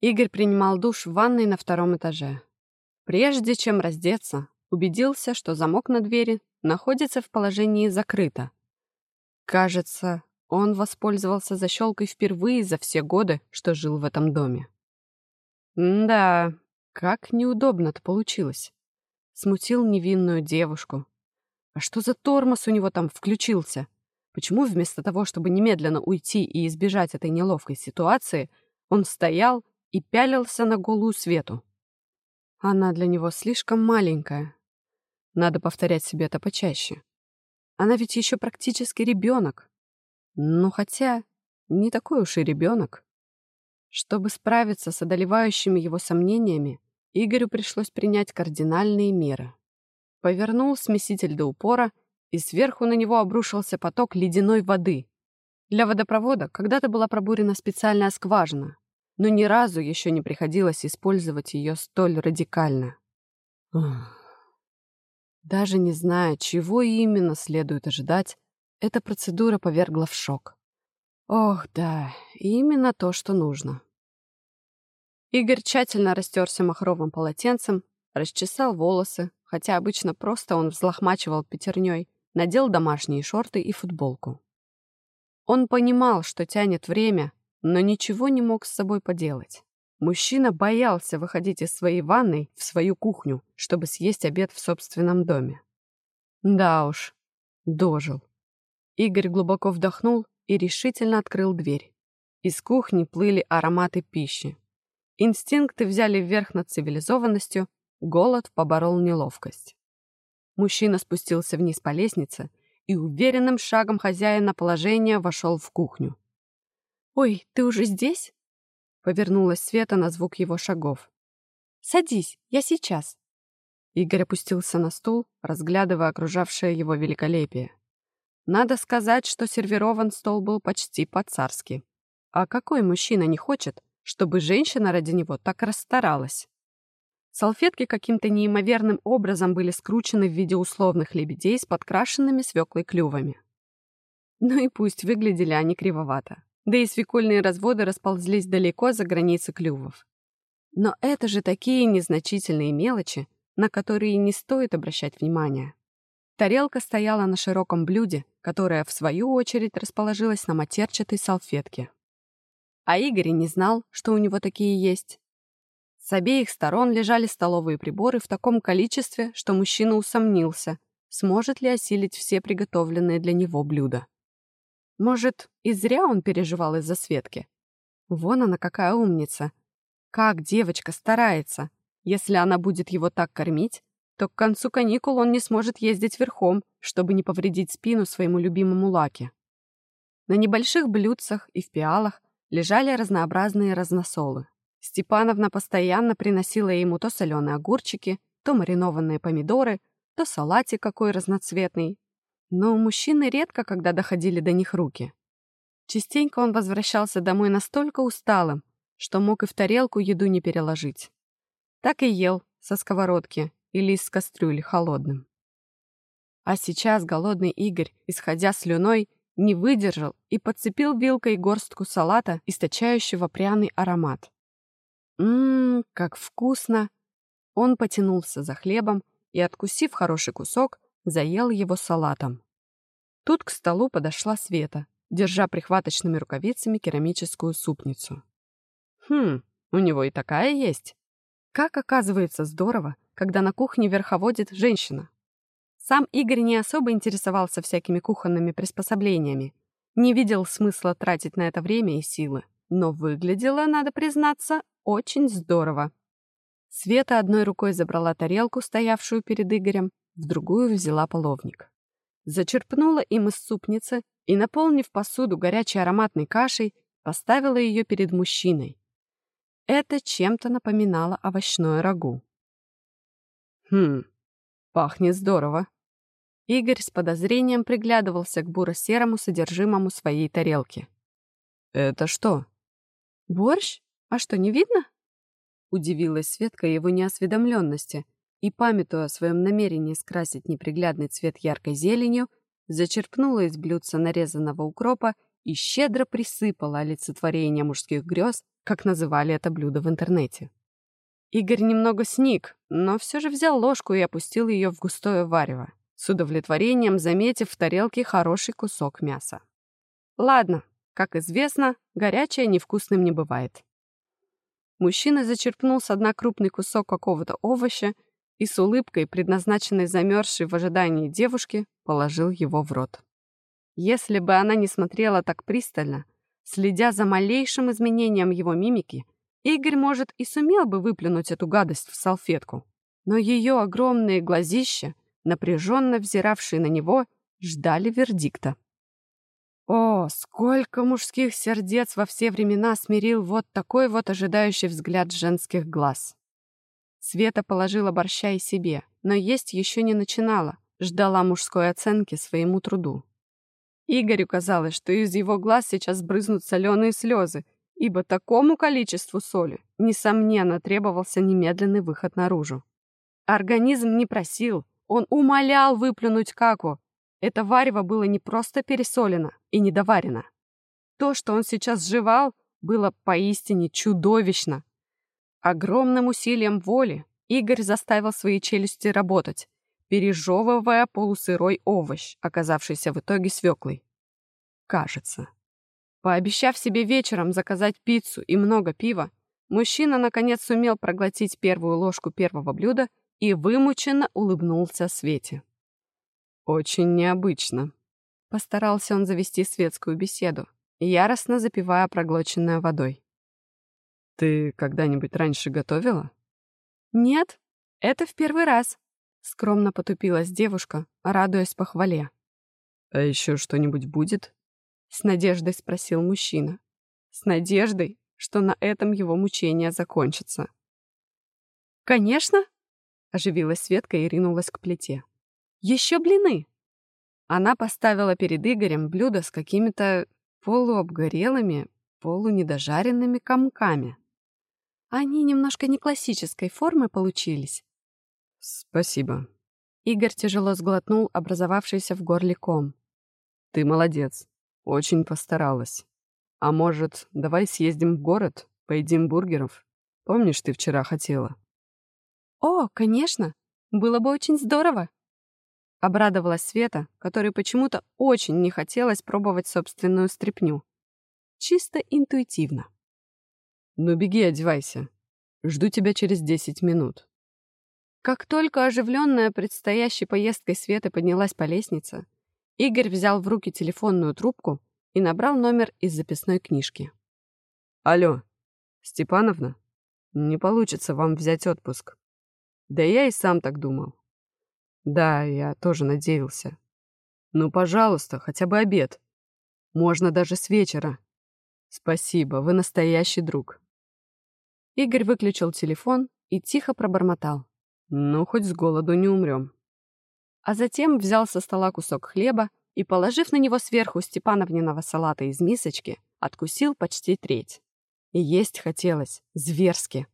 Игорь принимал душ в ванной на втором этаже. Прежде чем раздеться, убедился, что замок на двери находится в положении «закрыто». Кажется, он воспользовался защелкой впервые за все годы, что жил в этом доме. да, как неудобно-то получилось. Смутил невинную девушку. А что за тормоз у него там включился? Почему вместо того, чтобы немедленно уйти и избежать этой неловкой ситуации, он стоял и пялился на голую свету? Она для него слишком маленькая. Надо повторять себе это почаще. Она ведь еще практически ребенок. Ну, хотя, не такой уж и ребенок. Чтобы справиться с одолевающими его сомнениями, Игорю пришлось принять кардинальные меры. Повернул смеситель до упора, и сверху на него обрушился поток ледяной воды. Для водопровода когда-то была пробурена специальная скважина, но ни разу еще не приходилось использовать ее столь радикально. Даже не зная, чего именно следует ожидать, эта процедура повергла в шок. Ох, да, именно то, что нужно. Игорь тщательно растерся махровым полотенцем, расчесал волосы, хотя обычно просто он взлохмачивал пятерней, надел домашние шорты и футболку. Он понимал, что тянет время, но ничего не мог с собой поделать. Мужчина боялся выходить из своей ванной в свою кухню, чтобы съесть обед в собственном доме. Да уж, дожил. Игорь глубоко вдохнул и решительно открыл дверь. Из кухни плыли ароматы пищи. Инстинкты взяли вверх над цивилизованностью, голод поборол неловкость. Мужчина спустился вниз по лестнице и уверенным шагом хозяина положения вошел в кухню. «Ой, ты уже здесь?» Повернулась Света на звук его шагов. «Садись, я сейчас». Игорь опустился на стул, разглядывая окружавшее его великолепие. Надо сказать, что сервирован стол был почти по-царски. А какой мужчина не хочет, чтобы женщина ради него так расстаралась? Салфетки каким-то неимоверным образом были скручены в виде условных лебедей с подкрашенными свеклой клювами. Ну и пусть выглядели они кривовато да и свекольные разводы расползлись далеко за границы клювов. Но это же такие незначительные мелочи, на которые не стоит обращать внимания. Тарелка стояла на широком блюде, которое, в свою очередь, расположилось на матерчатой салфетке. А Игорь не знал, что у него такие есть. С обеих сторон лежали столовые приборы в таком количестве, что мужчина усомнился, сможет ли осилить все приготовленные для него блюда. Может, и зря он переживал из-за Светки. Вон она какая умница. Как девочка старается. Если она будет его так кормить, то к концу каникул он не сможет ездить верхом, чтобы не повредить спину своему любимому Лаке. На небольших блюдцах и в пиалах лежали разнообразные разносолы. Степановна постоянно приносила ему то соленые огурчики, то маринованные помидоры, то салатик какой разноцветный, но у мужчины редко когда доходили до них руки. Частенько он возвращался домой настолько усталым, что мог и в тарелку еду не переложить. Так и ел со сковородки или из кастрюли холодным. А сейчас голодный Игорь, исходя слюной, не выдержал и подцепил вилкой горстку салата, источающего пряный аромат. Ммм, как вкусно! Он потянулся за хлебом и, откусив хороший кусок, заел его салатом. Тут к столу подошла Света, держа прихваточными рукавицами керамическую супницу. Хм, у него и такая есть. Как оказывается здорово, когда на кухне верховодит женщина. Сам Игорь не особо интересовался всякими кухонными приспособлениями, не видел смысла тратить на это время и силы. Но выглядело, надо признаться, очень здорово. Света одной рукой забрала тарелку, стоявшую перед Игорем, в другую взяла половник. Зачерпнула им из супницы и, наполнив посуду горячей ароматной кашей, поставила ее перед мужчиной. Это чем-то напоминало овощное рагу. «Хм, пахнет здорово». Игорь с подозрением приглядывался к буро-серому содержимому своей тарелки. «Это что?» «Борщ? А что, не видно?» Удивилась Светка его неосведомленности — и, памятуя о своем намерении скрасить неприглядный цвет яркой зеленью, зачерпнула из блюдца нарезанного укропа и щедро присыпала олицетворение мужских грез, как называли это блюдо в интернете. Игорь немного сник, но все же взял ложку и опустил ее в густое варево, с удовлетворением заметив в тарелке хороший кусок мяса. Ладно, как известно, горячее невкусным не бывает. Мужчина зачерпнул с дна крупный кусок какого-то овоща и с улыбкой, предназначенной замерзшей в ожидании девушки, положил его в рот. Если бы она не смотрела так пристально, следя за малейшим изменением его мимики, Игорь, может, и сумел бы выплюнуть эту гадость в салфетку. Но ее огромные глазища, напряженно взиравшие на него, ждали вердикта. О, сколько мужских сердец во все времена смирил вот такой вот ожидающий взгляд женских глаз. Света положила борща и себе, но есть еще не начинала, ждала мужской оценки своему труду. Игорю казалось, что из его глаз сейчас брызнут соленые слезы, ибо такому количеству соли, несомненно, требовался немедленный выход наружу. Организм не просил, он умолял выплюнуть каку. Это варево было не просто пересолено и недоварено. То, что он сейчас жевал, было поистине чудовищно. Огромным усилием воли Игорь заставил свои челюсти работать, пережевывая полусырой овощ, оказавшийся в итоге свеклой. Кажется. Пообещав себе вечером заказать пиццу и много пива, мужчина наконец сумел проглотить первую ложку первого блюда и вымученно улыбнулся Свете. «Очень необычно», — постарался он завести светскую беседу, яростно запивая проглоченное водой. «Ты когда-нибудь раньше готовила?» «Нет, это в первый раз», — скромно потупилась девушка, радуясь похвале. «А еще что-нибудь будет?» — с надеждой спросил мужчина. С надеждой, что на этом его мучения закончатся. «Конечно!» — оживилась Светка и ринулась к плите. «Еще блины!» Она поставила перед Игорем блюдо с какими-то полуобгорелыми, полунедожаренными комками. Они немножко не классической формы получились. «Спасибо». Игорь тяжело сглотнул образовавшийся в горле ком. «Ты молодец. Очень постаралась. А может, давай съездим в город, поедим бургеров? Помнишь, ты вчера хотела? О, конечно. Было бы очень здорово. Обрадовалась Света, которой почему-то очень не хотелось пробовать собственную стряпню. Чисто интуитивно. Ну беги, одевайся. Жду тебя через десять минут. Как только оживленная предстоящей поездкой Света поднялась по лестнице, Игорь взял в руки телефонную трубку и набрал номер из записной книжки. «Алло, Степановна? Не получится вам взять отпуск». «Да я и сам так думал». «Да, я тоже надеялся». «Ну, пожалуйста, хотя бы обед. Можно даже с вечера». «Спасибо, вы настоящий друг». Игорь выключил телефон и тихо пробормотал. «Ну, хоть с голоду не умрем» а затем взял со стола кусок хлеба и, положив на него сверху степановниного салата из мисочки, откусил почти треть. И есть хотелось, зверски.